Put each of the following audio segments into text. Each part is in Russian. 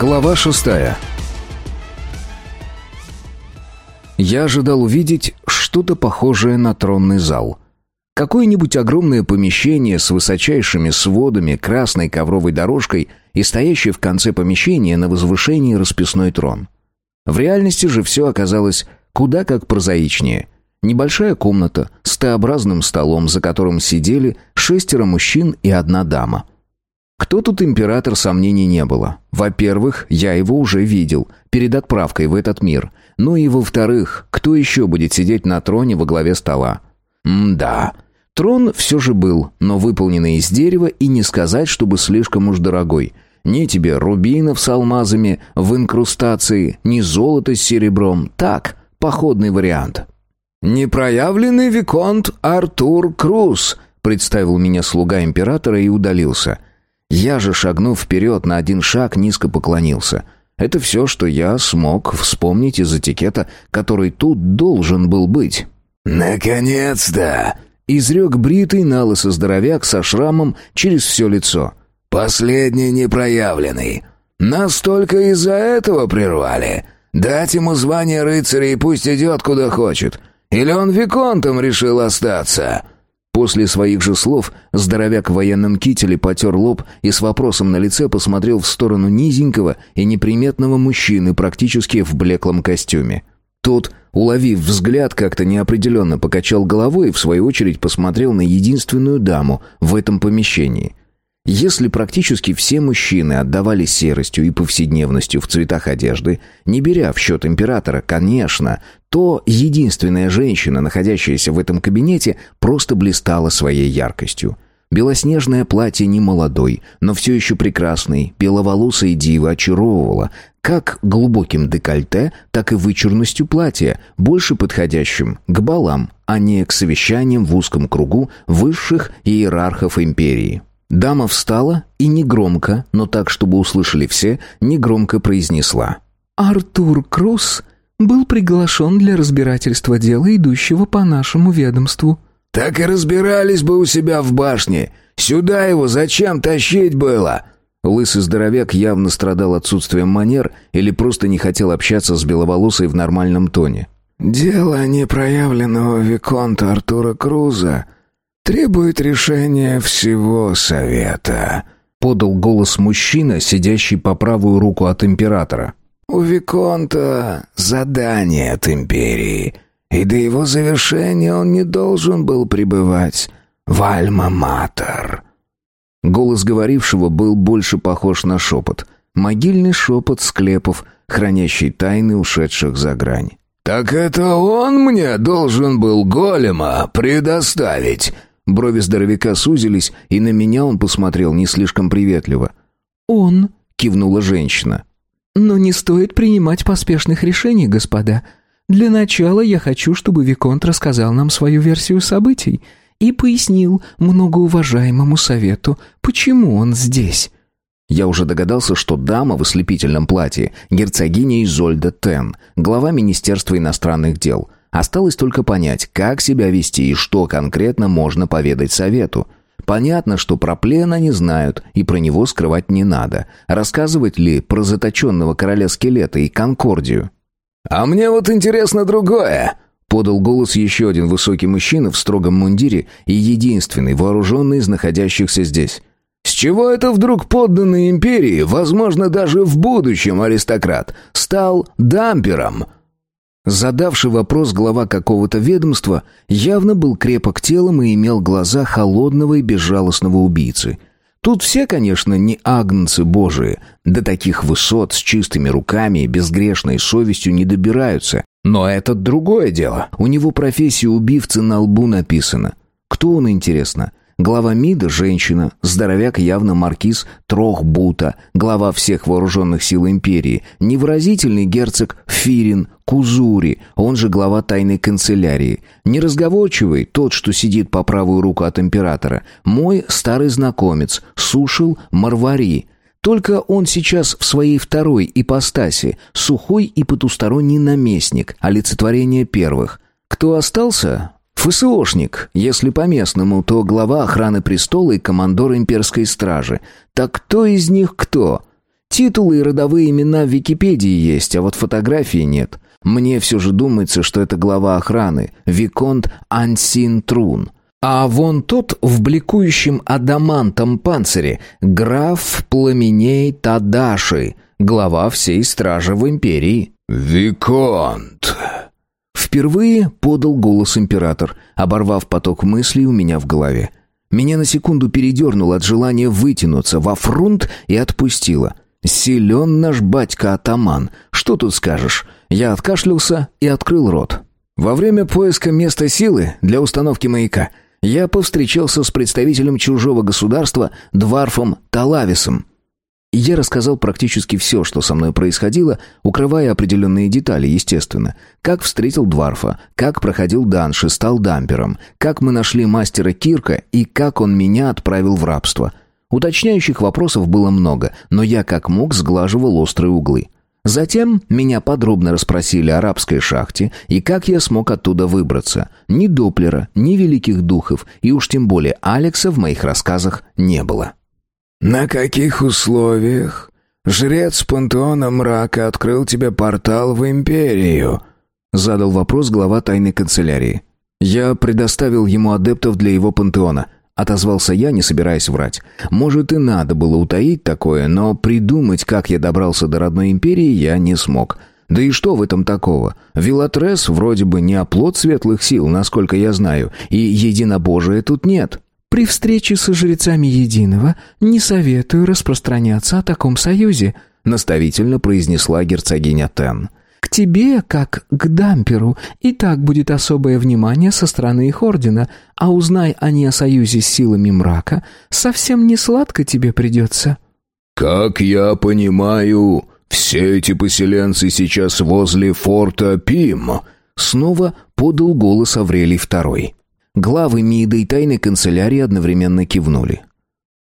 Глава шестая Я ожидал увидеть что-то похожее на тронный зал. Какое-нибудь огромное помещение с высочайшими сводами, красной ковровой дорожкой и стоящее в конце помещения на возвышении расписной трон. В реальности же все оказалось куда как прозаичнее. Небольшая комната с Т-образным столом, за которым сидели шестеро мужчин и одна дама – кто тут император, сомнений не было. Во-первых, я его уже видел, перед отправкой в этот мир. Ну и во-вторых, кто еще будет сидеть на троне во главе стола? М-да. Трон все же был, но выполненный из дерева и не сказать, чтобы слишком уж дорогой. Ни тебе рубинов с алмазами в инкрустации, ни золота с серебром. Так, походный вариант. «Непроявленный виконт Артур Круз», — представил меня слуга императора и удалился — я же, шагнув вперед на один шаг, низко поклонился. Это все, что я смог вспомнить из этикета, который тут должен был быть. «Наконец-то!» — изрек бритый налысо здоровяк со шрамом через все лицо. «Последний непроявленный. Нас только из-за этого прервали. Дать ему звание рыцаря и пусть идет куда хочет. Или он виконтом решил остаться?» После своих же слов здоровяк в военном кителе потер лоб и с вопросом на лице посмотрел в сторону низенького и неприметного мужчины практически в блеклом костюме. Тот, уловив взгляд, как-то неопределенно покачал головой и в свою очередь посмотрел на единственную даму в этом помещении. Если практически все мужчины отдавались серостью и повседневностью в цветах одежды, не беря в счет императора, конечно, то единственная женщина, находящаяся в этом кабинете, просто блистала своей яркостью. Белоснежное платье не молодой, но все еще прекрасной, беловолосой дивы очаровывала как глубоким декольте, так и вычурностью платья, больше подходящим к балам, а не к совещаниям в узком кругу высших иерархов империи. Дама встала и негромко, но так, чтобы услышали все, негромко произнесла. «Артур Круз был приглашен для разбирательства дела, идущего по нашему ведомству». «Так и разбирались бы у себя в башне. Сюда его зачем тащить было?» Лысый здоровяк явно страдал отсутствием манер или просто не хотел общаться с беловолосой в нормальном тоне. «Дело непроявленного Виконта Артура Круза требует решения всего совета», — подал голос мужчина, сидящий по правую руку от императора. «У Виконта задание от империи, и до его завершения он не должен был пребывать в Альма-Матер». Голос говорившего был больше похож на шепот. Могильный шепот склепов, хранящий тайны ушедших за грань. «Так это он мне должен был голема предоставить?» Брови здоровяка сузились, и на меня он посмотрел не слишком приветливо. «Он», — кивнула женщина. «Но не стоит принимать поспешных решений, господа. Для начала я хочу, чтобы Виконт рассказал нам свою версию событий и пояснил многоуважаемому совету, почему он здесь». Я уже догадался, что дама в ослепительном платье — герцогиня Изольда Тен, глава Министерства иностранных дел — Осталось только понять, как себя вести и что конкретно можно поведать совету. Понятно, что про плен они знают, и про него скрывать не надо. Рассказывать ли про заточенного короля скелета и Конкордию? «А мне вот интересно другое», — подал голос еще один высокий мужчина в строгом мундире и единственный, вооруженный из находящихся здесь. «С чего это вдруг подданный империи, возможно, даже в будущем аристократ, стал дампером?» Задавший вопрос глава какого-то ведомства явно был крепок телом и имел глаза холодного и безжалостного убийцы. Тут все, конечно, не агнцы божии, до таких высот с чистыми руками и безгрешной совестью не добираются. Но это другое дело. У него профессия убивцы на лбу написана. Кто он, интересно? Глава МИДа – женщина, здоровяк явно маркиз Трохбута, глава всех вооруженных сил империи, невыразительный герцог Фирин Кузури, он же глава тайной канцелярии, неразговорчивый, тот, что сидит по правую руку от императора, мой старый знакомец, Сушил Марвари – только он сейчас в своей второй ипостаси, сухой и потусторонний наместник, олицетворение первых. Кто остался? ФСОшник, если по-местному, то глава охраны престола и командор имперской стражи. Так кто из них кто? Титулы и родовые имена в Википедии есть, а вот фотографии нет. Мне все же думается, что это глава охраны, Виконт Ансин Трун. А вон тот в бликующем адамантом панцире, граф Пламеней Тадаши, глава всей стражи в империи. «Виконт!» Впервые подал голос император, оборвав поток мыслей у меня в голове. Меня на секунду передернуло от желания вытянуться во фрунт и отпустило. «Силен наш батька-атаман. Что тут скажешь?» Я откашлялся и открыл рот. Во время поиска места силы для установки маяка я повстречался с представителем чужого государства Дварфом Талависом. Я рассказал практически все, что со мной происходило, укрывая определенные детали, естественно. Как встретил Дварфа, как проходил данж и стал дампером, как мы нашли мастера Кирка и как он меня отправил в рабство. Уточняющих вопросов было много, но я как мог сглаживал острые углы. Затем меня подробно расспросили о арабской шахте и как я смог оттуда выбраться. Ни Доплера, ни великих духов, и уж тем более Алекса в моих рассказах не было. «На каких условиях жрец пантеона мрака открыл тебе портал в Империю?» Задал вопрос глава тайной канцелярии. «Я предоставил ему адептов для его пантеона», отозвался я, не собираясь врать. «Может, и надо было утаить такое, но придумать, как я добрался до родной империи, я не смог». Да и что в этом такого? Вилатрес вроде бы не оплот светлых сил, насколько я знаю, и единобожия тут нет. При встрече со жрецами Единого не советую распространяться о таком союзе», наставительно произнесла герцогиня Тен. «К тебе, как к дамперу, и так будет особое внимание со стороны их ордена, а узнай они о союзе с силами мрака, совсем не сладко тебе придется». «Как я понимаю, все эти поселенцы сейчас возле форта Пим», снова подал голос Аврелий Второй. Главы МИДа и тайной канцелярии одновременно кивнули.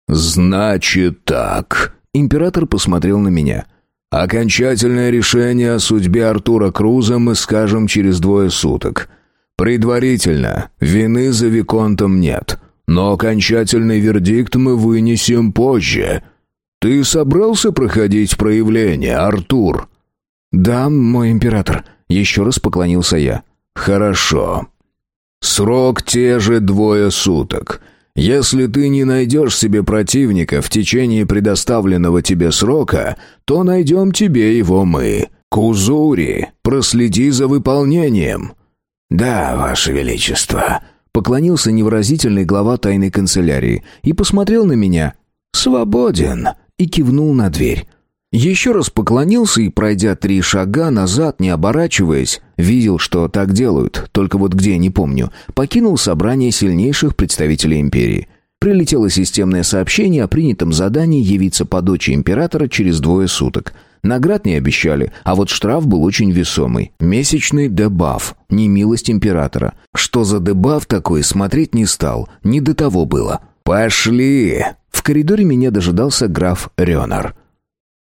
«Значит так», — император посмотрел на меня. «Окончательное решение о судьбе Артура Круза мы скажем через двое суток. Предварительно, вины за Виконтом нет, но окончательный вердикт мы вынесем позже. Ты собрался проходить проявление, Артур?» «Да, мой император», — еще раз поклонился я. «Хорошо. Срок те же двое суток. Если ты не найдешь себе противника в течение предоставленного тебе срока, то найдем тебе его мы. Кузури, проследи за выполнением». «Да, Ваше Величество», — поклонился невыразительный глава тайной канцелярии и посмотрел на меня. «Свободен», — и кивнул на дверь. Еще раз поклонился и, пройдя три шага назад, не оборачиваясь, видел, что так делают, только вот где, не помню, покинул собрание сильнейших представителей империи. Прилетело системное сообщение о принятом задании явиться по дочи императора через двое суток. Наград не обещали, а вот штраф был очень весомый. Месячный дебаф, не милость императора. Что за дебаф такой, смотреть не стал, не до того было. «Пошли!» В коридоре меня дожидался граф Ренар.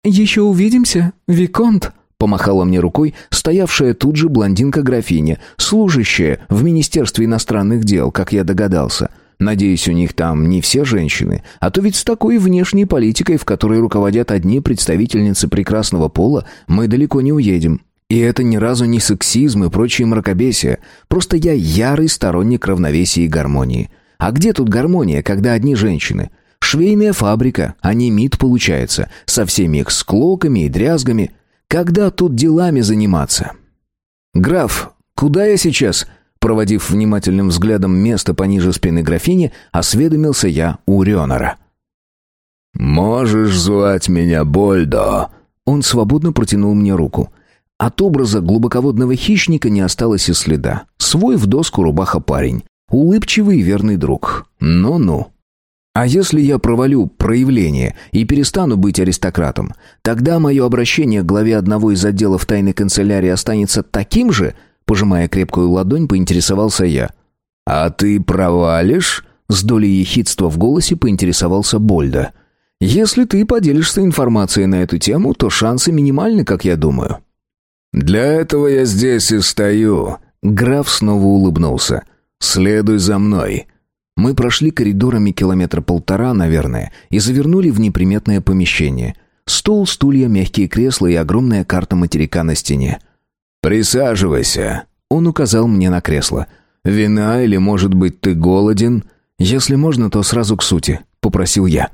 «Еще увидимся, Виконт», — помахала мне рукой стоявшая тут же блондинка-графиня, служащая в Министерстве иностранных дел, как я догадался. Надеюсь, у них там не все женщины, а то ведь с такой внешней политикой, в которой руководят одни представительницы прекрасного пола, мы далеко не уедем. И это ни разу не сексизм и прочие мракобесия. Просто я ярый сторонник равновесия и гармонии. А где тут гармония, когда одни женщины? Швейная фабрика, а не МИД получается, со всеми их склоками и дрязгами. Когда тут делами заниматься? «Граф, куда я сейчас?» Проводив внимательным взглядом место пониже спины графини, осведомился я у Ренора. «Можешь звать меня Больдо». Он свободно протянул мне руку. От образа глубоководного хищника не осталось и следа. Свой в доску рубаха парень. Улыбчивый и верный друг. Ну-ну. А если я провалю проявление и перестану быть аристократом, тогда мое обращение к главе одного из отделов тайной канцелярии останется таким же, пожимая крепкую ладонь, поинтересовался я. А ты провалишь? С долей ехидства в голосе поинтересовался Больда. Если ты поделишься информацией на эту тему, то шансы минимальны, как я думаю. Для этого я здесь и стою. Граф снова улыбнулся. Следуй за мной. Мы прошли коридорами километра полтора, наверное, и завернули в неприметное помещение. Стол, стулья, мягкие кресла и огромная карта материка на стене. «Присаживайся», — он указал мне на кресло. «Вина или, может быть, ты голоден?» «Если можно, то сразу к сути», — попросил я.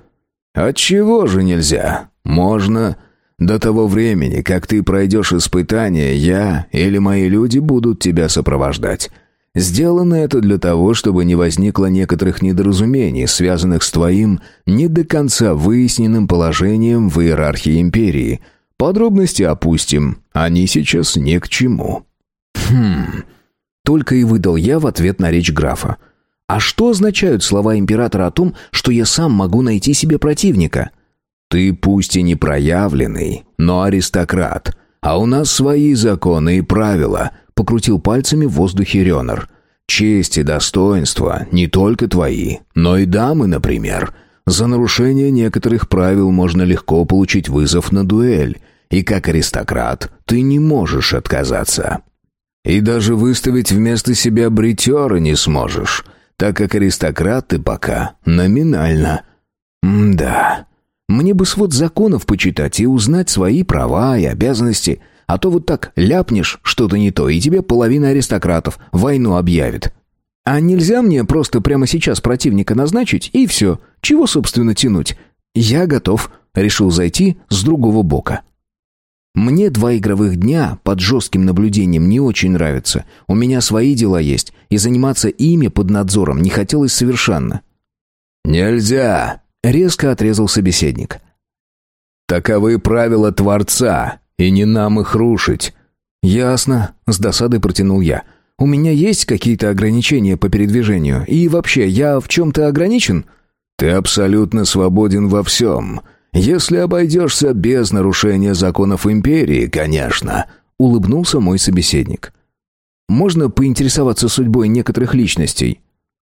«Отчего же нельзя? Можно. До того времени, как ты пройдешь испытание, я или мои люди будут тебя сопровождать. Сделано это для того, чтобы не возникло некоторых недоразумений, связанных с твоим не до конца выясненным положением в иерархии империи. Подробности опустим, они сейчас ни к чему. Хм. Только и выдал я в ответ на речь графа. А что означают слова императора о том, что я сам могу найти себе противника? Ты пусть и не проявленный, но аристократ, а у нас свои законы и правила, покрутил пальцами в воздухе Ренор. Честь и достоинство не только твои, но и дамы, например. За нарушение некоторых правил можно легко получить вызов на дуэль, и как аристократ ты не можешь отказаться. И даже выставить вместо себя бритера не сможешь, так как аристократ ты пока номинально. М-да. Мне бы свод законов почитать и узнать свои права и обязанности – а то вот так ляпнешь что-то не то, и тебе половина аристократов войну объявит. А нельзя мне просто прямо сейчас противника назначить, и все. Чего, собственно, тянуть? Я готов. Решил зайти с другого бока. Мне два игровых дня под жестким наблюдением не очень нравятся. У меня свои дела есть, и заниматься ими под надзором не хотелось совершенно. «Нельзя!» — резко отрезал собеседник. «Таковы правила Творца, и не нам их рушить». «Ясно», — с досадой протянул я. «У меня есть какие-то ограничения по передвижению? И вообще, я в чем-то ограничен?» «Ты абсолютно свободен во всем. Если обойдешься без нарушения законов империи, конечно», — улыбнулся мой собеседник. «Можно поинтересоваться судьбой некоторых личностей?»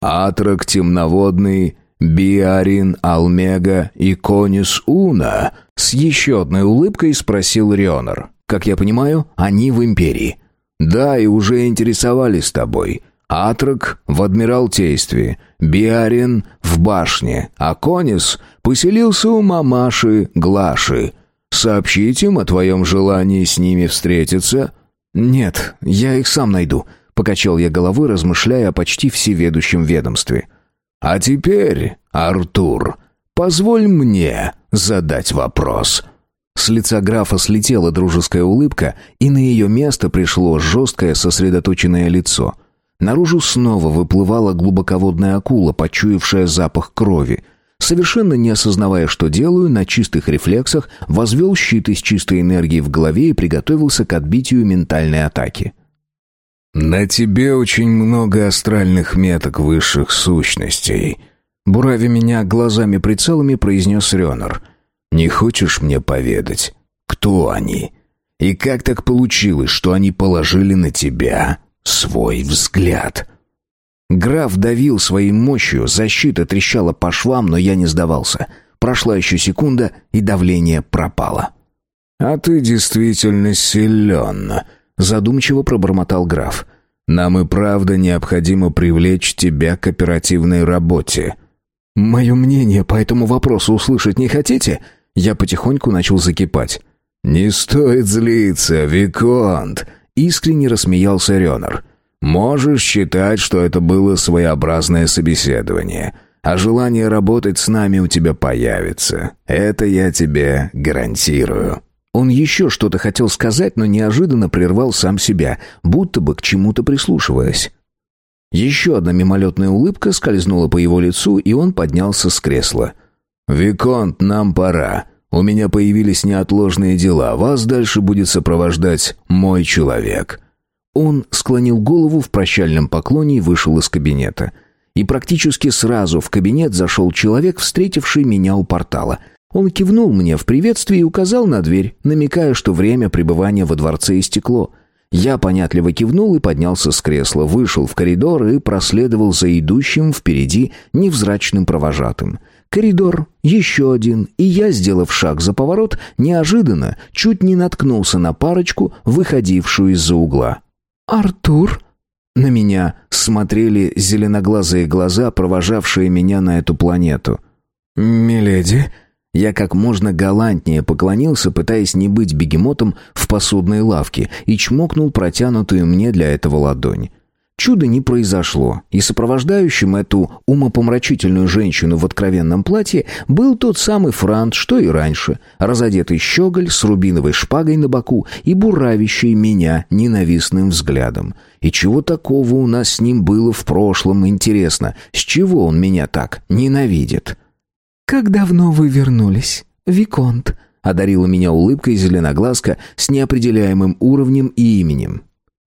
«Атрак темноводный, Биарин, Алмега и Конис Уна?» С еще одной улыбкой спросил Рионер. «Как я понимаю, они в Империи». «Да, и уже интересовались тобой. Атрак в Адмиралтействе, Биарин в башне, а Конис поселился у мамаши Глаши. Сообщить им о твоем желании с ними встретиться?» «Нет, я их сам найду», — покачал я головой, размышляя о почти всеведущем ведомстве. А теперь, Артур, позволь мне задать вопрос». С лица графа слетела дружеская улыбка, и на ее место пришло жесткое сосредоточенное лицо. Наружу снова выплывала глубоководная акула, почуявшая запах крови. Совершенно не осознавая, что делаю, на чистых рефлексах возвел щит из чистой энергии в голове и приготовился к отбитию ментальной атаки. «На тебе очень много астральных меток высших сущностей», — бурави меня глазами-прицелами произнес Ренор. «Не хочешь мне поведать, кто они? И как так получилось, что они положили на тебя свой взгляд?» Граф давил своей мощью, защита трещала по швам, но я не сдавался. Прошла еще секунда, и давление пропало. «А ты действительно силен», задумчиво пробормотал граф. Нам и правда необходимо привлечь тебя к оперативной работе. Мое мнение по этому вопросу услышать не хотите? Я потихоньку начал закипать. Не стоит злиться, виконт, искренне рассмеялся Рёнер. Можешь считать, что это было своеобразное собеседование, а желание работать с нами у тебя появится. Это я тебе гарантирую. Он еще что-то хотел сказать, но неожиданно прервал сам себя, будто бы к чему-то прислушиваясь. Еще одна мимолетная улыбка скользнула по его лицу, и он поднялся с кресла. «Виконт, нам пора. У меня появились неотложные дела. Вас дальше будет сопровождать мой человек». Он склонил голову в прощальном поклоне и вышел из кабинета. И практически сразу в кабинет зашел человек, встретивший меня у портала. Он кивнул мне в приветствии и указал на дверь, намекая, что время пребывания во дворце истекло. Я понятливо кивнул и поднялся с кресла, вышел в коридор и проследовал за идущим впереди невзрачным провожатым. Коридор, еще один, и я, сделав шаг за поворот, неожиданно чуть не наткнулся на парочку, выходившую из-за угла. «Артур?» На меня смотрели зеленоглазые глаза, провожавшие меня на эту планету. «Миледи?» Я как можно галантнее поклонился, пытаясь не быть бегемотом в посудной лавке, и чмокнул протянутую мне для этого ладонь. Чуда не произошло, и сопровождающим эту умопомрачительную женщину в откровенном платье был тот самый Франт, что и раньше, разодетый щеголь с рубиновой шпагой на боку и буравящий меня ненавистным взглядом. И чего такого у нас с ним было в прошлом, интересно, с чего он меня так ненавидит? «Как давно вы вернулись, Виконт?» — одарила меня улыбкой зеленоглазка с неопределяемым уровнем и именем.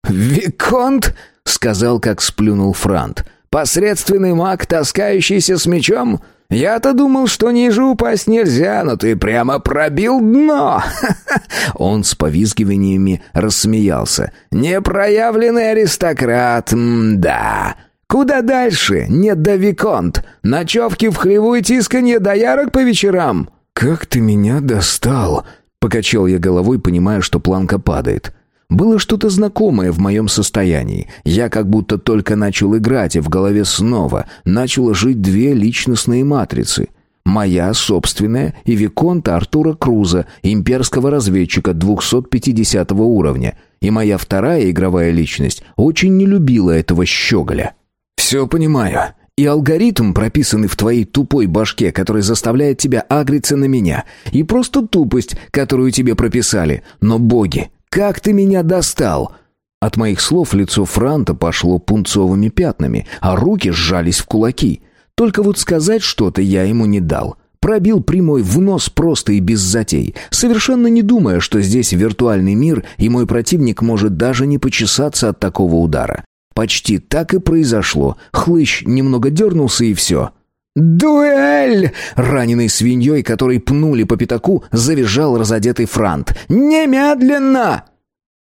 «Виконт?» — сказал, как сплюнул Франт. «Посредственный маг, таскающийся с мечом? Я-то думал, что ниже упасть нельзя, но ты прямо пробил дно!» Он с повизгиваниями рассмеялся. «Непроявленный аристократ, да. Куда дальше? Нет до Виконт. Ночевки в хлеву и тисканье доярок по вечерам». «Как ты меня достал!» Покачал я головой, понимая, что планка падает. Было что-то знакомое в моем состоянии. Я как будто только начал играть, и в голове снова начало жить две личностные матрицы. Моя собственная и Виконта Артура Круза, имперского разведчика 250 уровня. И моя вторая игровая личность очень не любила этого щеголя. «Все понимаю. И алгоритм, прописанный в твоей тупой башке, который заставляет тебя агриться на меня. И просто тупость, которую тебе прописали. Но боги, как ты меня достал!» От моих слов лицо Франта пошло пунцовыми пятнами, а руки сжались в кулаки. Только вот сказать что-то я ему не дал. Пробил прямой в нос просто и без затей, совершенно не думая, что здесь виртуальный мир, и мой противник может даже не почесаться от такого удара. Почти так и произошло. Хлыщ немного дернулся и все. «Дуэль!» Раненый свиньей, который пнули по пятаку, завизжал разодетый франт. «Немедленно!»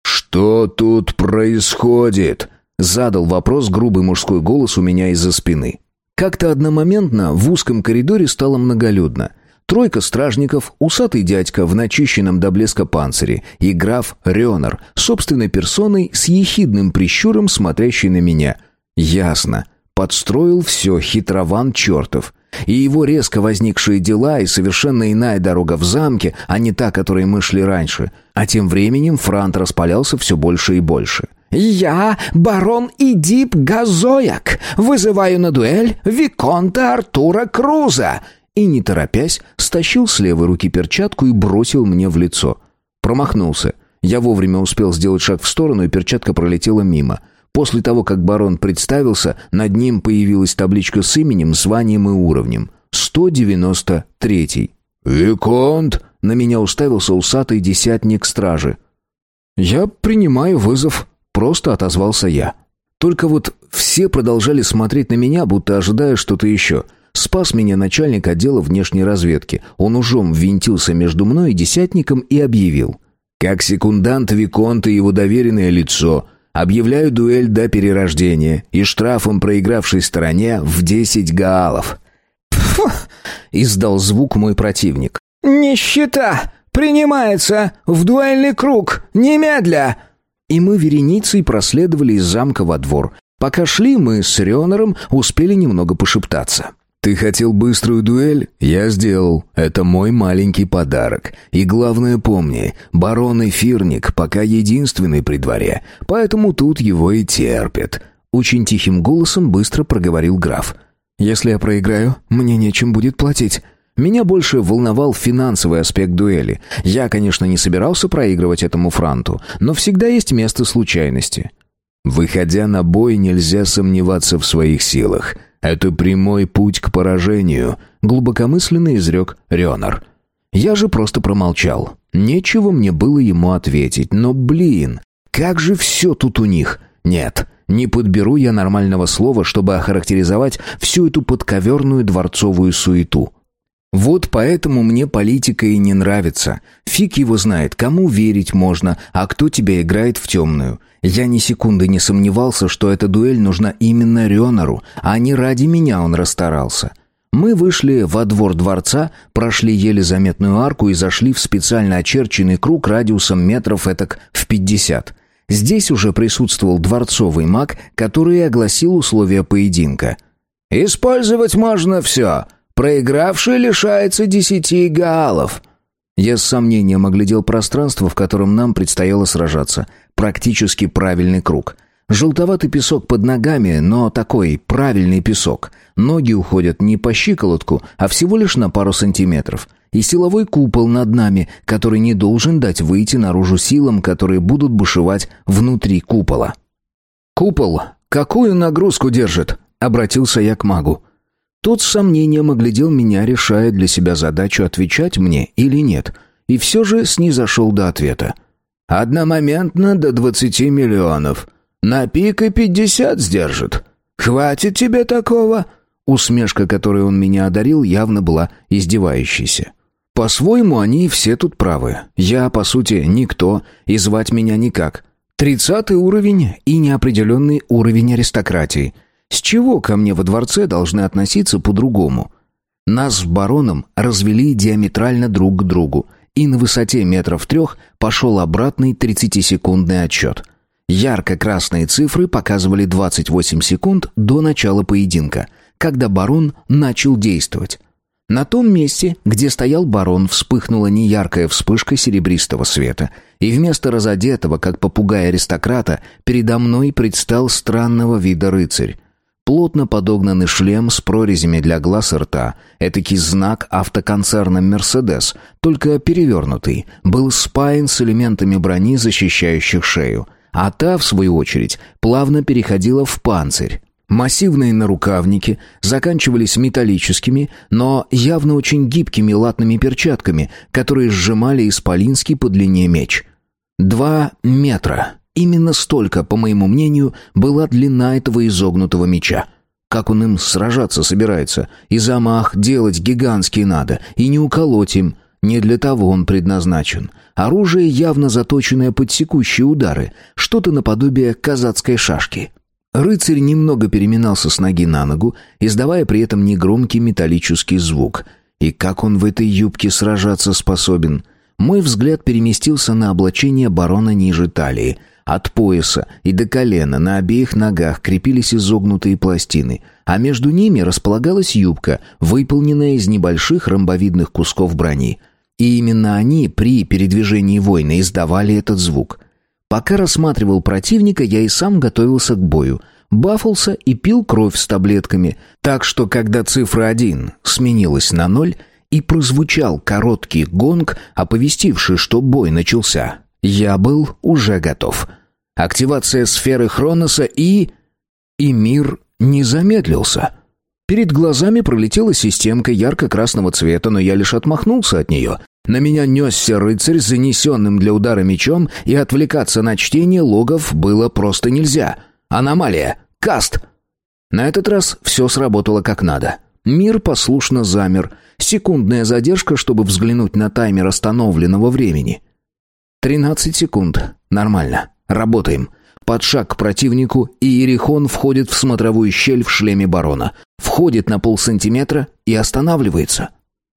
«Что тут происходит?» Задал вопрос грубый мужской голос у меня из-за спины. Как-то одномоментно в узком коридоре стало многолюдно. Тройка стражников, усатый дядька в начищенном до блеска панцире и граф Рёнер, собственной персоной с ехидным прищуром, смотрящий на меня. «Ясно. Подстроил все хитрован чертов. И его резко возникшие дела и совершенно иная дорога в замке, а не та, которой мы шли раньше. А тем временем Франт распалялся все больше и больше. «Я барон Идип Газояк. Вызываю на дуэль Виконта Артура Круза!» И, не торопясь, стащил с левой руки перчатку и бросил мне в лицо. Промахнулся. Я вовремя успел сделать шаг в сторону, и перчатка пролетела мимо. После того, как барон представился, над ним появилась табличка с именем, званием и уровнем. 193. «Виконт!» — на меня уставился усатый десятник стражи. «Я принимаю вызов», — просто отозвался я. Только вот все продолжали смотреть на меня, будто ожидая что-то еще. Спас меня начальник отдела внешней разведки. Он ужом ввинтился между мной и десятником и объявил. «Как секундант Виконта и его доверенное лицо», Объявляю дуэль до перерождения и штрафом проигравшей стороне в десять гаалов. «Фу!» — издал звук мой противник. «Нищета! Принимается! В дуэльный круг! Немедля!» И мы вереницей проследовали из замка во двор. Пока шли, мы с Рионером успели немного пошептаться. «Ты хотел быструю дуэль? Я сделал. Это мой маленький подарок. И главное помни, барон Эфирник пока единственный при дворе, поэтому тут его и терпят». Очень тихим голосом быстро проговорил граф. «Если я проиграю, мне нечем будет платить». Меня больше волновал финансовый аспект дуэли. Я, конечно, не собирался проигрывать этому франту, но всегда есть место случайности. Выходя на бой, нельзя сомневаться в своих силах. Это прямой путь к поражению, глубокомысленно изрек Ренар. Я же просто промолчал. Нечего мне было ему ответить, но, блин, как же все тут у них? Нет, не подберу я нормального слова, чтобы охарактеризовать всю эту подковерную дворцовую суету. Вот поэтому мне политика и не нравится. Фиг его знает, кому верить можно, а кто тебя играет в темную. Я ни секунды не сомневался, что эта дуэль нужна именно Ренору, а не ради меня он расстарался. Мы вышли во двор дворца, прошли еле заметную арку и зашли в специально очерченный круг радиусом метров этак в пятьдесят. Здесь уже присутствовал дворцовый маг, который огласил условия поединка. «Использовать можно все», Проигравший лишается десяти галлов». Я с сомнением оглядел пространство, в котором нам предстояло сражаться. Практически правильный круг. Желтоватый песок под ногами, но такой правильный песок. Ноги уходят не по щиколотку, а всего лишь на пару сантиметров. И силовой купол над нами, который не должен дать выйти наружу силам, которые будут бушевать внутри купола. «Купол какую нагрузку держит?» — обратился я к магу. Тот с сомнением оглядел меня, решая для себя задачу отвечать мне или нет, и все же снизошел до ответа. «Одномоментно до двадцати миллионов. На пик и пятьдесят сдержит. Хватит тебе такого?» Усмешка, которой он меня одарил, явно была издевающейся. По-своему, они все тут правы. Я, по сути, никто, и звать меня никак. Тридцатый уровень и неопределенный уровень аристократии — с чего ко мне во дворце должны относиться по-другому? Нас с бароном развели диаметрально друг к другу, и на высоте метров трех пошел обратный 30-секундный отсчет. Ярко-красные цифры показывали 28 секунд до начала поединка, когда барон начал действовать. На том месте, где стоял барон, вспыхнула неяркая вспышка серебристого света, и вместо разодетого, как попугай аристократа, передо мной предстал странного вида рыцарь. Плотно подогнанный шлем с прорезями для глаз и рта, этакий знак автоконцерна «Мерседес», только перевернутый, был спаян с элементами брони, защищающих шею, а та, в свою очередь, плавно переходила в панцирь. Массивные нарукавники заканчивались металлическими, но явно очень гибкими латными перчатками, которые сжимали исполинский по длине меч. Два метра. Именно столько, по моему мнению, была длина этого изогнутого меча. Как он им сражаться собирается? И замах делать гигантский надо, и не уколоть им. Не для того он предназначен. Оружие явно заточенное под секущие удары, что-то наподобие казацкой шашки. Рыцарь немного переминался с ноги на ногу, издавая при этом негромкий металлический звук. И как он в этой юбке сражаться способен? Мой взгляд переместился на облачение барона ниже талии — от пояса и до колена на обеих ногах крепились изогнутые пластины, а между ними располагалась юбка, выполненная из небольших ромбовидных кусков брони. И именно они при передвижении воина издавали этот звук. Пока рассматривал противника, я и сам готовился к бою. Бафался и пил кровь с таблетками, так что когда цифра один сменилась на ноль, и прозвучал короткий гонг, оповестивший, что бой начался, я был уже готов. Активация сферы Хроноса и... И мир не замедлился. Перед глазами пролетела системка ярко-красного цвета, но я лишь отмахнулся от нее. На меня несся рыцарь с занесенным для удара мечом, и отвлекаться на чтение логов было просто нельзя. Аномалия. Каст. На этот раз все сработало как надо. Мир послушно замер. Секундная задержка, чтобы взглянуть на таймер остановленного времени. «Тринадцать секунд. Нормально. Работаем». Под шаг к противнику, и Иерихон входит в смотровую щель в шлеме барона. Входит на полсантиметра и останавливается.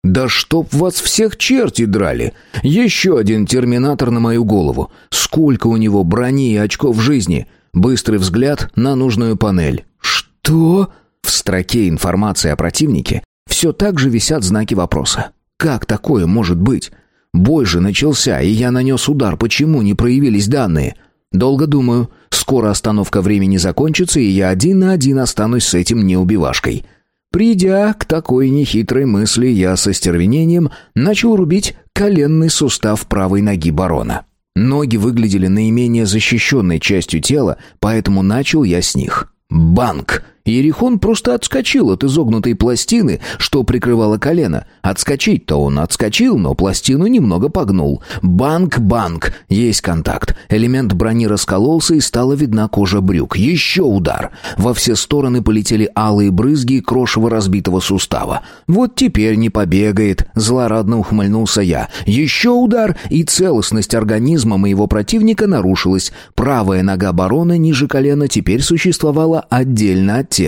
«Да чтоб вас всех черти драли! Еще один терминатор на мою голову. Сколько у него брони и очков жизни!» Быстрый взгляд на нужную панель. «Что?» В строке информации о противнике все так же висят знаки вопроса. «Как такое может быть?» Бой же начался, и я нанес удар. Почему не проявились данные? Долго думаю. Скоро остановка времени закончится, и я один на один останусь с этим неубивашкой. Придя к такой нехитрой мысли, я со стервенением начал рубить коленный сустав правой ноги барона. Ноги выглядели наименее защищенной частью тела, поэтому начал я с них. Банк! Ерихон просто отскочил от изогнутой пластины, что прикрывало колено. Отскочить-то он отскочил, но пластину немного погнул. Банк-банк. Есть контакт. Элемент брони раскололся и стала видна кожа брюк. Еще удар. Во все стороны полетели алые брызги и крошево разбитого сустава. Вот теперь не побегает. Злорадно ухмыльнулся я. Еще удар, и целостность организма моего противника нарушилась. Правая нога барона ниже колена теперь существовала отдельно от тела.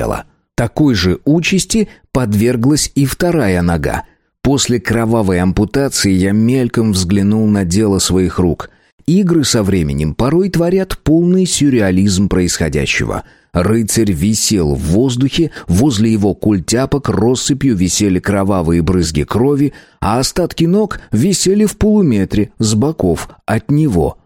Такой же участи подверглась и вторая нога. После кровавой ампутации я мельком взглянул на дело своих рук. Игры со временем порой творят полный сюрреализм происходящего. Рыцарь висел в воздухе, возле его культяпок россыпью висели кровавые брызги крови, а остатки ног висели в полуметре с боков от него.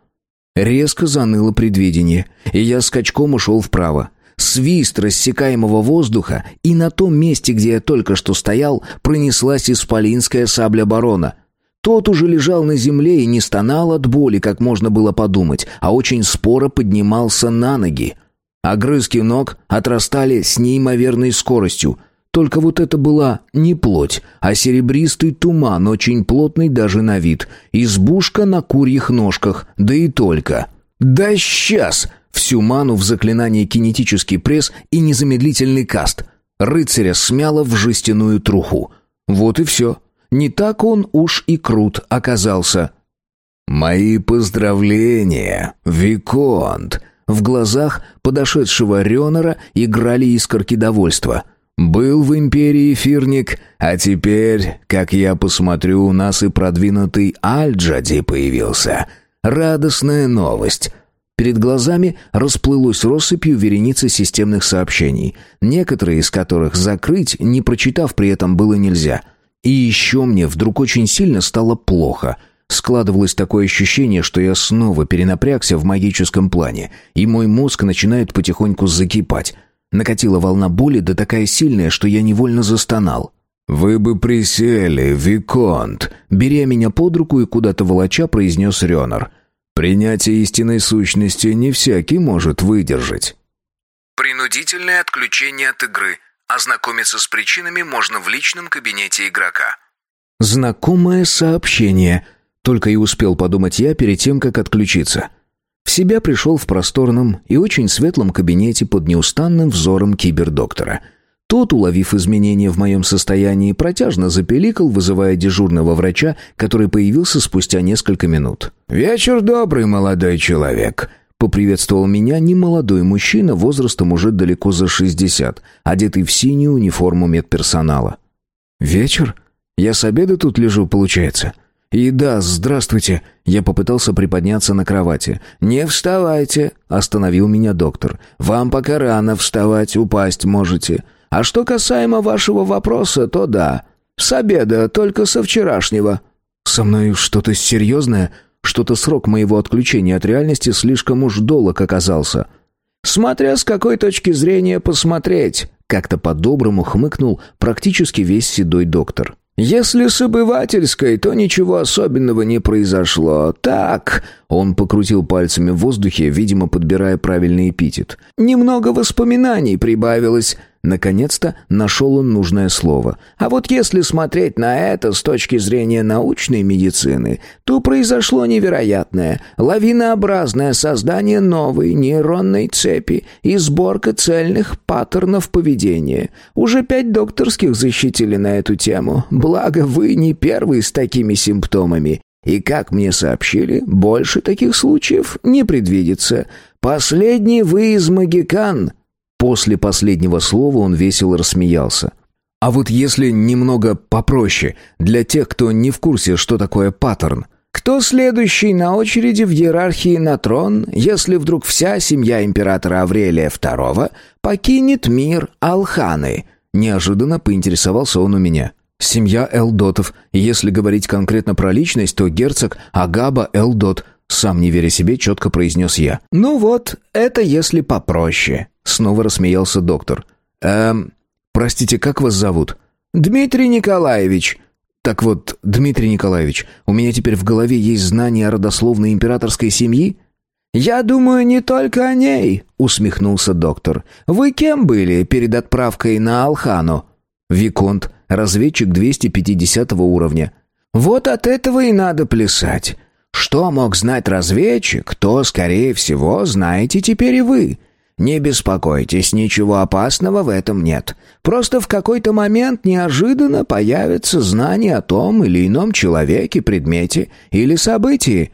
Резко заныло предвидение, и я скачком ушел вправо. Свист рассекаемого воздуха, и на том месте, где я только что стоял, пронеслась исполинская сабля барона — тот уже лежал на земле и не стонал от боли, как можно было подумать, а очень споро поднимался на ноги. Огрызки ног отрастали с неимоверной скоростью. Только вот это была не плоть, а серебристый туман, очень плотный даже на вид. Избушка на курьих ножках, да и только. «Да сейчас!» Всю ману в заклинании кинетический пресс и незамедлительный каст. Рыцаря смяло в жестяную труху. Вот и все. Не так он уж и крут оказался. «Мои поздравления, Виконт!» В глазах подошедшего Ренора играли искорки довольства. «Был в Империи эфирник, а теперь, как я посмотрю, у нас и продвинутый Альджади появился. Радостная новость!» Перед глазами расплылось россыпью вереницы системных сообщений, некоторые из которых закрыть, не прочитав при этом, было нельзя — и еще мне вдруг очень сильно стало плохо. Складывалось такое ощущение, что я снова перенапрягся в магическом плане, и мой мозг начинает потихоньку закипать. Накатила волна боли, да такая сильная, что я невольно застонал. «Вы бы присели, Виконт!» Беря меня под руку и куда-то волоча, произнес Ренор. «Принятие истинной сущности не всякий может выдержать». «Принудительное отключение от игры. Ознакомиться с причинами можно в личном кабинете игрока. Знакомое сообщение. Только и успел подумать я перед тем, как отключиться. В себя пришел в просторном и очень светлом кабинете под неустанным взором кибердоктора. Тот, уловив изменения в моем состоянии, протяжно запеликал, вызывая дежурного врача, который появился спустя несколько минут. «Вечер добрый, молодой человек», Поприветствовал меня немолодой мужчина возрастом уже далеко за 60, одетый в синюю униформу медперсонала. «Вечер? Я с обеда тут лежу, получается?» «И да, здравствуйте!» Я попытался приподняться на кровати. «Не вставайте!» — остановил меня доктор. «Вам пока рано вставать, упасть можете. А что касаемо вашего вопроса, то да. С обеда, только со вчерашнего». «Со мной что-то серьезное?» Что-то срок моего отключения от реальности слишком уж долг оказался. «Смотря с какой точки зрения посмотреть», — как-то по-доброму хмыкнул практически весь седой доктор. «Если с обывательской, то ничего особенного не произошло. Так...» Он покрутил пальцами в воздухе, видимо, подбирая правильный эпитет. «Немного воспоминаний прибавилось. Наконец-то нашел он нужное слово. А вот если смотреть на это с точки зрения научной медицины, то произошло невероятное, лавинообразное создание новой нейронной цепи и сборка цельных паттернов поведения. Уже пять докторских защитили на эту тему. Благо, вы не первый с такими симптомами. И, как мне сообщили, больше таких случаев не предвидится. Последний вы из Магикан — После последнего слова он весело рассмеялся. А вот если немного попроще, для тех, кто не в курсе, что такое паттерн. Кто следующий на очереди в иерархии на трон, если вдруг вся семья императора Аврелия II покинет мир Алханы? Неожиданно поинтересовался он у меня. Семья Элдотов. Если говорить конкретно про личность, то герцог Агаба Элдот – сам не веря себе, четко произнес я. «Ну вот, это если попроще», — снова рассмеялся доктор. «Эм, простите, как вас зовут?» «Дмитрий Николаевич». «Так вот, Дмитрий Николаевич, у меня теперь в голове есть знание о родословной императорской семьи?» «Я думаю, не только о ней», — усмехнулся доктор. «Вы кем были перед отправкой на Алхану?» «Виконт, разведчик 250 уровня». «Вот от этого и надо плясать. Что мог знать разведчик, то, скорее всего, знаете теперь и вы. Не беспокойтесь, ничего опасного в этом нет. Просто в какой-то момент неожиданно появится знание о том или ином человеке, предмете или событии.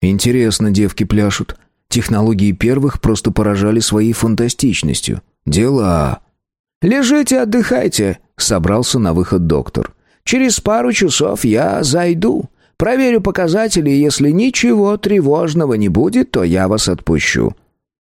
Интересно, девки пляшут. Технологии первых просто поражали своей фантастичностью. Дела. «Лежите, отдыхайте», — собрался на выход доктор. «Через пару часов я зайду. Проверю показатели, и если ничего тревожного не будет, то я вас отпущу».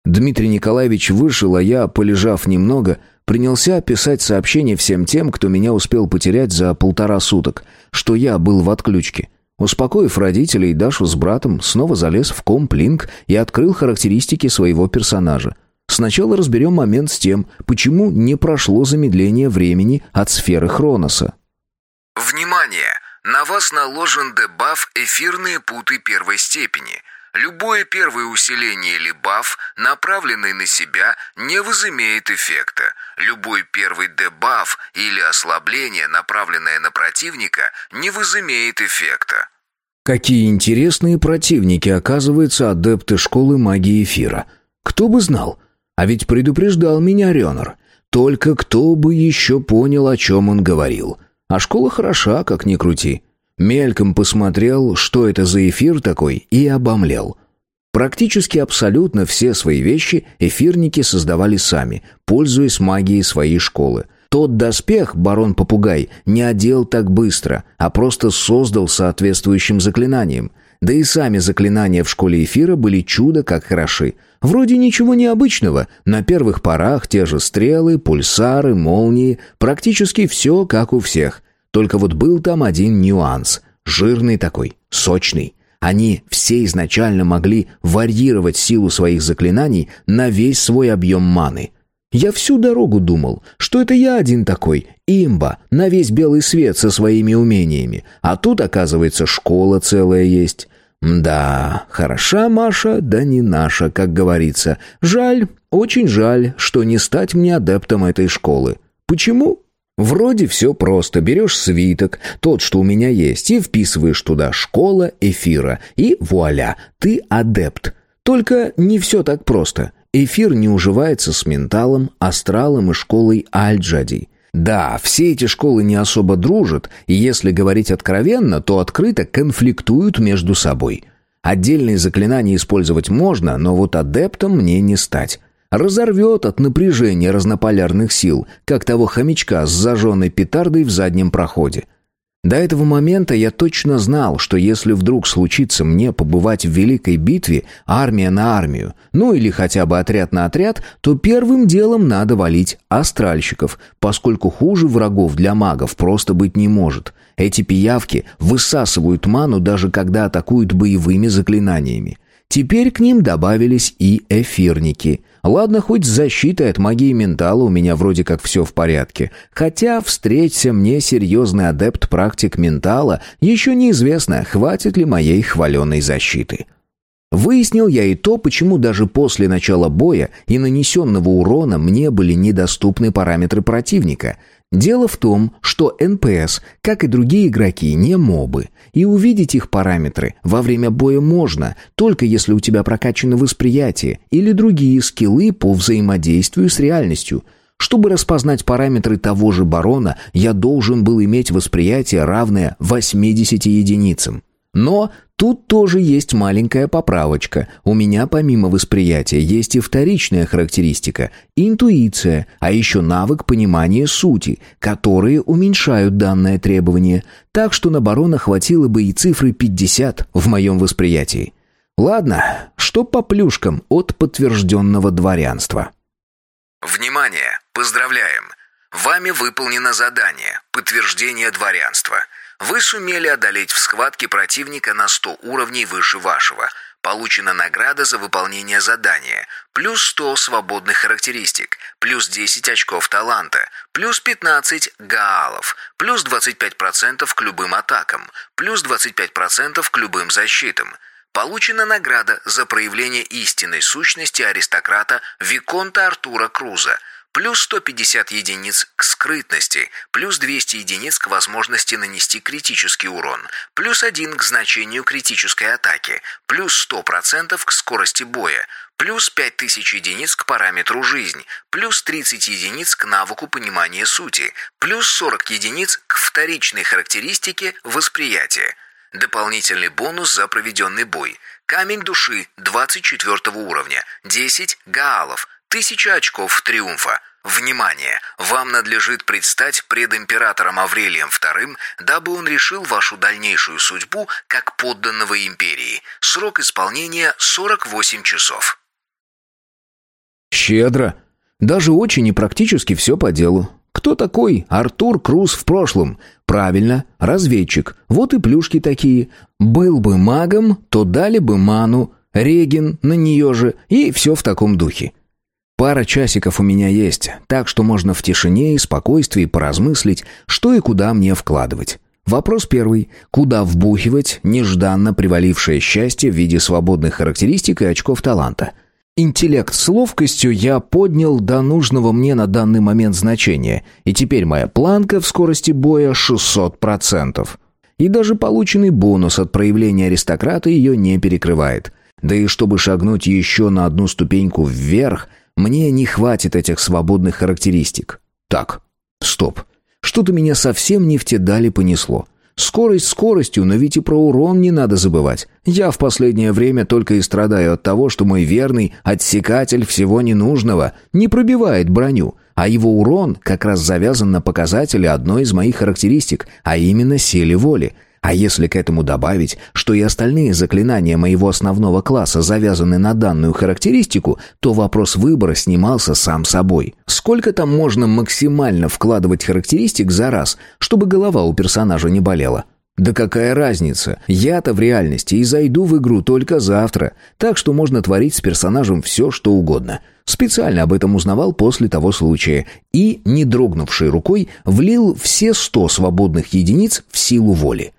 Дмитрий Николаевич вышел, а я, полежав немного, принялся писать сообщение всем тем, кто меня успел потерять за полтора суток, что я был в отключке. Успокоив родителей, Дашу с братом снова залез в комплинк и открыл характеристики своего персонажа. Сначала разберем момент с тем, почему не прошло замедление времени от сферы Хроноса. Внимание! На вас наложен дебаф «Эфирные путы первой степени». Любое первое усиление или баф, направленный на себя, не возымеет эффекта. Любой первый дебаф или ослабление, направленное на противника, не возымеет эффекта. Какие интересные противники, оказывается, адепты школы магии эфира. Кто бы знал? А ведь предупреждал меня Ренор. Только кто бы еще понял, о чем он говорил. А школа хороша, как ни крути. Мельком посмотрел, что это за эфир такой, и обомлел. Практически абсолютно все свои вещи эфирники создавали сами, пользуясь магией своей школы. Тот доспех барон Попугай не одел так быстро, а просто создал соответствующим заклинанием. Да и сами заклинания в школе эфира были чудо как хороши. Вроде ничего необычного, на первых порах те же стрелы, пульсары, молнии, практически все как у всех – только вот был там один нюанс. Жирный такой, сочный. Они все изначально могли варьировать силу своих заклинаний на весь свой объем маны. Я всю дорогу думал, что это я один такой, имба, на весь белый свет со своими умениями. А тут, оказывается, школа целая есть. Да, хороша Маша, да не наша, как говорится. Жаль, очень жаль, что не стать мне адептом этой школы. Почему? Вроде все просто. Берешь свиток, тот, что у меня есть, и вписываешь туда «школа эфира», и вуаля, ты адепт. Только не все так просто. Эфир не уживается с менталом, астралом и школой Альджади. Да, все эти школы не особо дружат, и если говорить откровенно, то открыто конфликтуют между собой. Отдельные заклинания использовать можно, но вот адептом мне не стать разорвет от напряжения разнополярных сил, как того хомячка с зажженной петардой в заднем проходе. До этого момента я точно знал, что если вдруг случится мне побывать в великой битве, армия на армию, ну или хотя бы отряд на отряд, то первым делом надо валить астральщиков, поскольку хуже врагов для магов просто быть не может. Эти пиявки высасывают ману даже когда атакуют боевыми заклинаниями. Теперь к ним добавились и эфирники. Ладно, хоть с защитой от магии ментала у меня вроде как все в порядке. Хотя, встреться мне серьезный адепт-практик ментала, еще неизвестно, хватит ли моей хваленой защиты. Выяснил я и то, почему даже после начала боя и нанесенного урона мне были недоступны параметры противника – Дело в том, что НПС, как и другие игроки, не мобы, и увидеть их параметры во время боя можно, только если у тебя прокачано восприятие или другие скиллы по взаимодействию с реальностью. Чтобы распознать параметры того же барона, я должен был иметь восприятие, равное 80 единицам. Но тут тоже есть маленькая поправочка. У меня помимо восприятия есть и вторичная характеристика – интуиция, а еще навык понимания сути, которые уменьшают данное требование. Так что на барона хватило бы и цифры 50 в моем восприятии. Ладно, что по плюшкам от подтвержденного дворянства? Внимание! Поздравляем! Вами выполнено задание «Подтверждение дворянства». Вы сумели одолеть в схватке противника на 100 уровней выше вашего. Получена награда за выполнение задания. Плюс 100 свободных характеристик. Плюс 10 очков таланта. Плюс 15 гаалов. Плюс 25% к любым атакам. Плюс 25% к любым защитам. Получена награда за проявление истинной сущности аристократа Виконта Артура Круза – плюс 150 единиц к скрытности, плюс 200 единиц к возможности нанести критический урон, плюс 1 к значению критической атаки, плюс 100% к скорости боя, плюс 5000 единиц к параметру жизнь, плюс 30 единиц к навыку понимания сути, плюс 40 единиц к вторичной характеристике восприятия. Дополнительный бонус за проведенный бой. Камень души 24 уровня, 10 гаалов, Тысяча очков триумфа. Внимание! Вам надлежит предстать пред императором Аврелием II, дабы он решил вашу дальнейшую судьбу как подданного империи. Срок исполнения 48 часов. Щедро. Даже очень и практически все по делу. Кто такой Артур Круз в прошлом? Правильно, разведчик. Вот и плюшки такие. Был бы магом, то дали бы ману, реген на нее же, и все в таком духе. Пара часиков у меня есть, так что можно в тишине и спокойствии поразмыслить, что и куда мне вкладывать. Вопрос первый. Куда вбухивать нежданно привалившее счастье в виде свободных характеристик и очков таланта? Интеллект с ловкостью я поднял до нужного мне на данный момент значения, и теперь моя планка в скорости боя 600%. И даже полученный бонус от проявления аристократа ее не перекрывает. Да и чтобы шагнуть еще на одну ступеньку вверх – мне не хватит этих свободных характеристик. Так, стоп. Что-то меня совсем не в те дали понесло. Скорость скоростью, но ведь и про урон не надо забывать. Я в последнее время только и страдаю от того, что мой верный отсекатель всего ненужного не пробивает броню, а его урон как раз завязан на показателе одной из моих характеристик, а именно силе воли – а если к этому добавить, что и остальные заклинания моего основного класса завязаны на данную характеристику, то вопрос выбора снимался сам собой. Сколько там можно максимально вкладывать характеристик за раз, чтобы голова у персонажа не болела? Да какая разница? Я-то в реальности и зайду в игру только завтра, так что можно творить с персонажем все, что угодно. Специально об этом узнавал после того случая и, не дрогнувшей рукой, влил все сто свободных единиц в силу воли.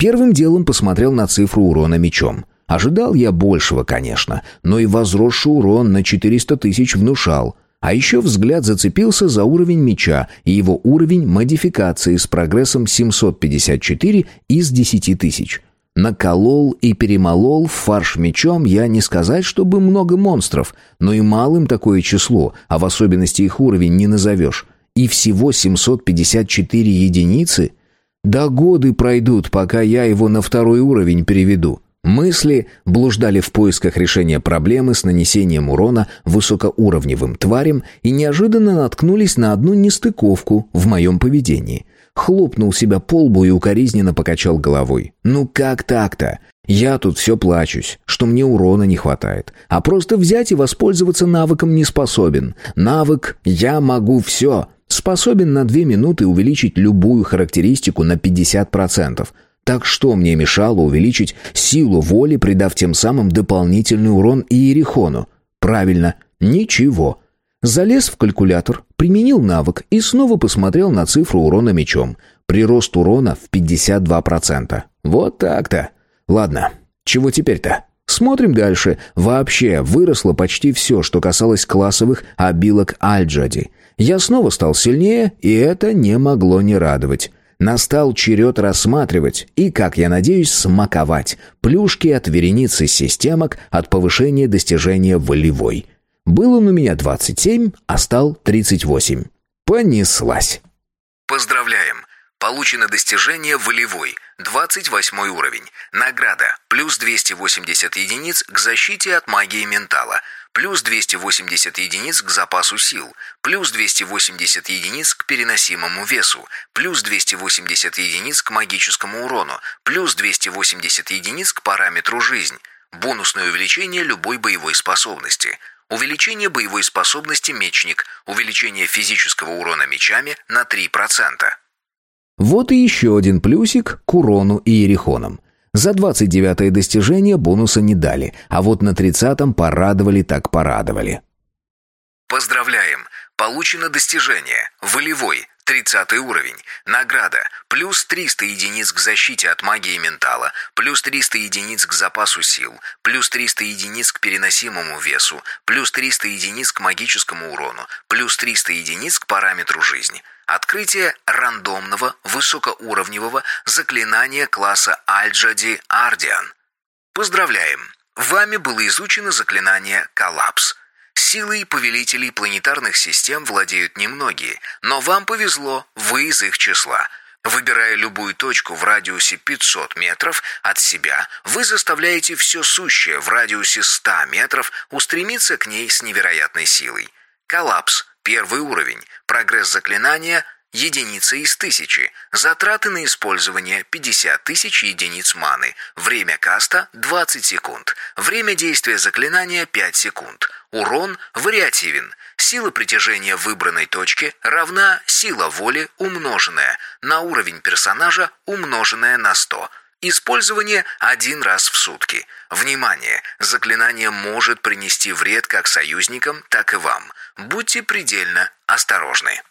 Первым делом посмотрел на цифру урона мечом. Ожидал я большего, конечно, но и возросший урон на 400 тысяч внушал. А еще взгляд зацепился за уровень меча и его уровень модификации с прогрессом 754 из 10 тысяч. Наколол и перемолол в фарш мечом я не сказать, чтобы много монстров, но и малым такое число, а в особенности их уровень не назовешь. И всего 754 единицы – да годы пройдут, пока я его на второй уровень переведу. Мысли блуждали в поисках решения проблемы с нанесением урона высокоуровневым тварям и неожиданно наткнулись на одну нестыковку в моем поведении. Хлопнул себя по лбу и укоризненно покачал головой. «Ну как так-то? Я тут все плачусь, что мне урона не хватает. А просто взять и воспользоваться навыком не способен. Навык «я могу все» способен на две минуты увеличить любую характеристику на 50%. Так что мне мешало увеличить силу воли, придав тем самым дополнительный урон Иерихону? Правильно, ничего. Залез в калькулятор, применил навык и снова посмотрел на цифру урона мечом. Прирост урона в 52%. Вот так-то. Ладно, чего теперь-то? Смотрим дальше. Вообще выросло почти все, что касалось классовых обилок Альджади. Я снова стал сильнее, и это не могло не радовать. Настал черед рассматривать и, как я надеюсь, смаковать плюшки от вереницы системок от повышения достижения волевой. Был он у меня 27, а стал 38. Понеслась. Поздравляем! Получено достижение волевой, 28 уровень. Награда, плюс 280 единиц к защите от магии ментала – плюс 280 единиц к запасу сил, плюс 280 единиц к переносимому весу, плюс 280 единиц к магическому урону, плюс 280 единиц к параметру жизнь, бонусное увеличение любой боевой способности, увеличение боевой способности мечник, увеличение физического урона мечами на 3%. Вот и еще один плюсик к урону и ерехонам. За 29-е достижение бонуса не дали, а вот на 30-м порадовали так порадовали. Поздравляем! Получено достижение. Волевой. 30 уровень. Награда. Плюс 300 единиц к защите от магии ментала. Плюс 300 единиц к запасу сил. Плюс 300 единиц к переносимому весу. Плюс 300 единиц к магическому урону. Плюс 300 единиц к параметру жизни. Открытие рандомного высокоуровневого заклинания класса Альджади Ардиан. Поздравляем! Вами было изучено заклинание «Коллапс». Силой повелителей планетарных систем владеют немногие, но вам повезло, вы из их числа. Выбирая любую точку в радиусе 500 метров от себя, вы заставляете все сущее в радиусе 100 метров устремиться к ней с невероятной силой. Коллапс – первый уровень. Прогресс заклинания Единица из тысячи. Затраты на использование 50 тысяч единиц маны. Время каста 20 секунд. Время действия заклинания 5 секунд. Урон вариативен. Сила притяжения выбранной точки равна сила воли умноженная на уровень персонажа умноженная на 100. Использование один раз в сутки. Внимание! Заклинание может принести вред как союзникам, так и вам. Будьте предельно осторожны.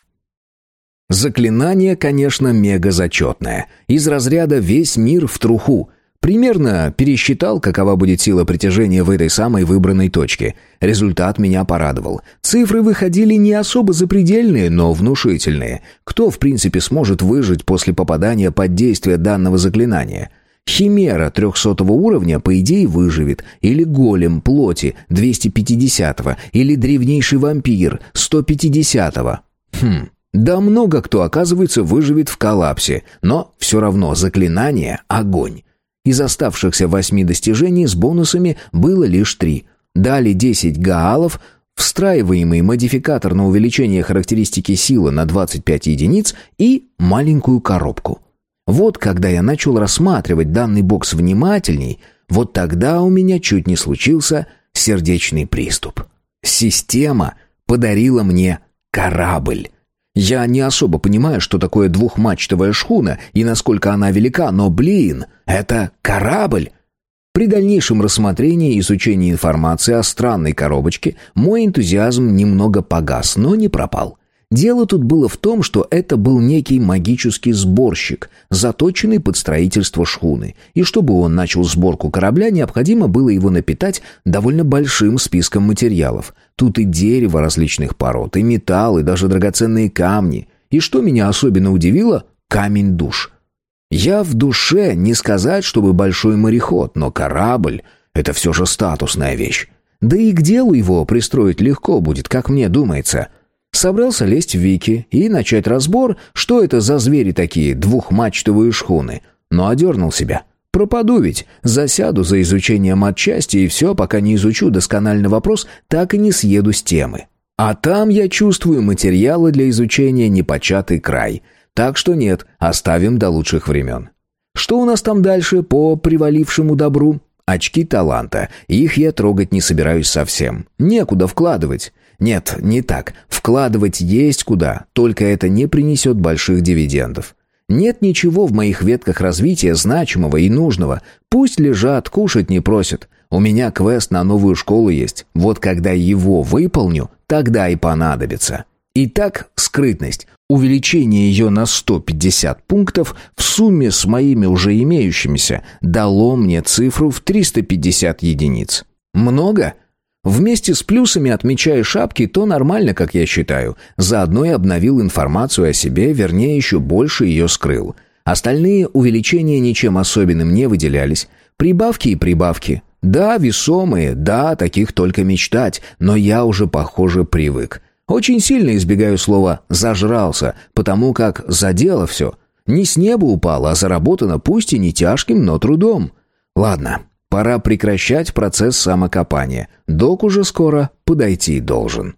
Заклинание, конечно, мега зачетное. Из разряда «весь мир в труху». Примерно пересчитал, какова будет сила притяжения в этой самой выбранной точке. Результат меня порадовал. Цифры выходили не особо запредельные, но внушительные. Кто, в принципе, сможет выжить после попадания под действие данного заклинания? Химера 300 уровня, по идее, выживет. Или голем плоти 250 или древнейший вампир 150 -го. Хм... Да много кто, оказывается, выживет в коллапсе, но все равно заклинание — огонь. Из оставшихся восьми достижений с бонусами было лишь три. Дали 10 гаалов, встраиваемый модификатор на увеличение характеристики силы на 25 единиц и маленькую коробку. Вот когда я начал рассматривать данный бокс внимательней, вот тогда у меня чуть не случился сердечный приступ. Система подарила мне корабль. Я не особо понимаю, что такое двухмачтовая шхуна и насколько она велика, но, блин, это корабль. При дальнейшем рассмотрении и изучении информации о странной коробочке мой энтузиазм немного погас, но не пропал. Дело тут было в том, что это был некий магический сборщик, заточенный под строительство шхуны, и чтобы он начал сборку корабля, необходимо было его напитать довольно большим списком материалов. Тут и дерево различных пород, и металл, и даже драгоценные камни. И что меня особенно удивило – камень-душ. Я в душе не сказать, чтобы большой мореход, но корабль – это все же статусная вещь. Да и к делу его пристроить легко будет, как мне думается – Собрался лезть в Вики и начать разбор, что это за звери такие, двухмачтовые шхуны. Но одернул себя. Пропаду ведь, засяду за изучением отчасти и все, пока не изучу доскональный вопрос, так и не съеду с темы. А там, я чувствую, материалы для изучения непочатый край. Так что нет, оставим до лучших времен. Что у нас там дальше по привалившему добру? Очки таланта. Их я трогать не собираюсь совсем. Некуда вкладывать. Нет, не так. Вкладывать есть куда, только это не принесет больших дивидендов. Нет ничего в моих ветках развития значимого и нужного. Пусть лежат, кушать не просят. У меня квест на новую школу есть. Вот когда его выполню, тогда и понадобится. Итак, скрытность. Увеличение ее на 150 пунктов в сумме с моими уже имеющимися дало мне цифру в 350 единиц. Много? Вместе с плюсами отмечая шапки, то нормально, как я считаю. Заодно и обновил информацию о себе, вернее, еще больше ее скрыл. Остальные увеличения ничем особенным не выделялись. Прибавки и прибавки. Да, весомые, да, таких только мечтать, но я уже, похоже, привык. Очень сильно избегаю слова «зажрался», потому как задело все. Не с неба упало, а заработано пусть и не тяжким, но трудом. Ладно, Пора прекращать процесс самокопания. Док уже скоро подойти должен.